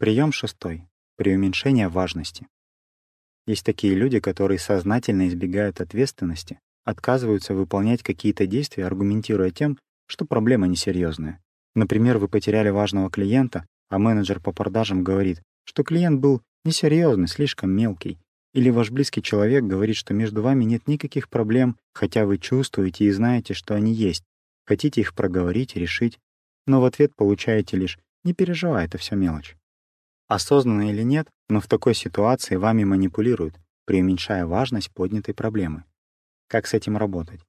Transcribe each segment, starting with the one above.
Прием шестой. Преуменьшение важности. Есть такие люди, которые сознательно избегают ответственности, отказываются выполнять какие-то действия, аргументируя тем, что проблема несерьезная. Например, вы потеряли важного клиента, а менеджер по продажам говорит, что клиент был несерьезный, слишком мелкий. Или ваш близкий человек говорит, что между вами нет никаких проблем, хотя вы чувствуете и знаете, что они есть. Хотите их проговорить решить, но в ответ получаете лишь «не переживай, это все мелочь». Осознанно или нет, но в такой ситуации вами манипулируют, преуменьшая важность поднятой проблемы. Как с этим работать?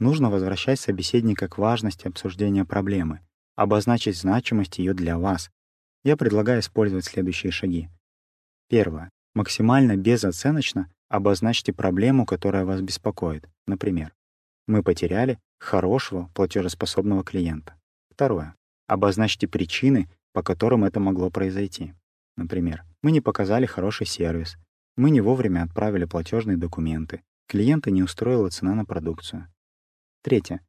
Нужно возвращать собеседника к важности обсуждения проблемы, обозначить значимость ее для вас. Я предлагаю использовать следующие шаги. Первое. Максимально безоценочно обозначьте проблему, которая вас беспокоит. Например, мы потеряли хорошего платежеспособного клиента. Второе. Обозначьте причины, по которым это могло произойти. Например, мы не показали хороший сервис, мы не вовремя отправили платежные документы, клиента не устроила цена на продукцию. Третье.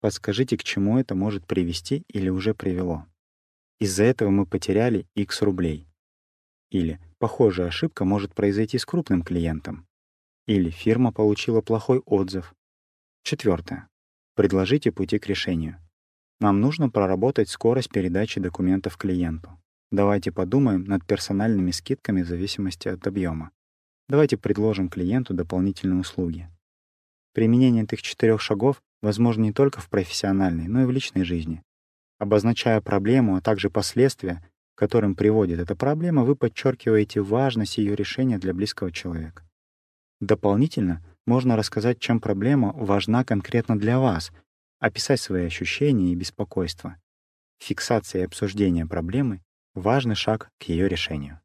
Подскажите, к чему это может привести или уже привело. Из-за этого мы потеряли X рублей. Или похожая ошибка может произойти с крупным клиентом. Или фирма получила плохой отзыв. Четвертое. Предложите пути к решению. Нам нужно проработать скорость передачи документов клиенту. Давайте подумаем над персональными скидками в зависимости от объема. Давайте предложим клиенту дополнительные услуги. Применение этих четырех шагов возможно не только в профессиональной, но и в личной жизни. Обозначая проблему, а также последствия, к которым приводит эта проблема, вы подчеркиваете важность ее решения для близкого человека. Дополнительно можно рассказать, чем проблема важна конкретно для вас, описать свои ощущения и беспокойства. Фиксация и обсуждение проблемы — важный шаг к ее решению.